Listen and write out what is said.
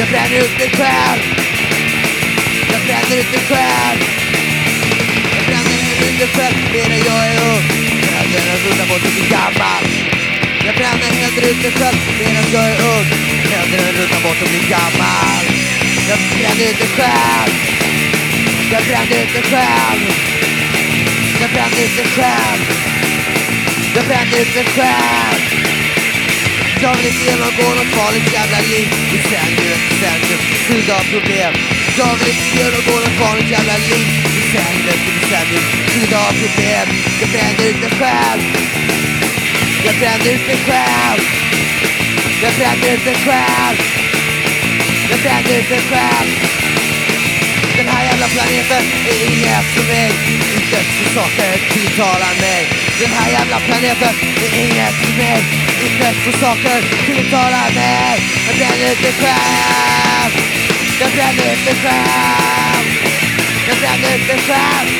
Jag bränner ut mig själv. Jag bränner ut mig själv. Jag bränner ut mig själv medan jag är ung. Bränner rullar bort och blir gammal. Jag bränner helt ut mig själv medan jag är ung. Hellre än rullar bort och blir gammal. Jag bränner ut mig själv. Jag bränner ut mig själv. Jag bränner ut mig själv. Jag bränner ut mig själv. Jag vill inte genomgå något farligt jävla liv. Decennium efter decennium, fylld av problem. Jag vill inte genomgå något farligt jävla liv. Decennium efter decennium, fylld av problem. Jag bränner ut mig själv. Jag bränner ut mig själv. Jag bränner ut mig själv. Jag bränner ut mig själv planeten är inget för mig. Inte för saker tilltalar mig. Den här jävla planeten är inget för mig. Inte för saker tilltalar mig. Jag bränner ut mig själv Jag bränner ut mig själv. Jag bränner ut mig själv. Jag bränner ut mig själv.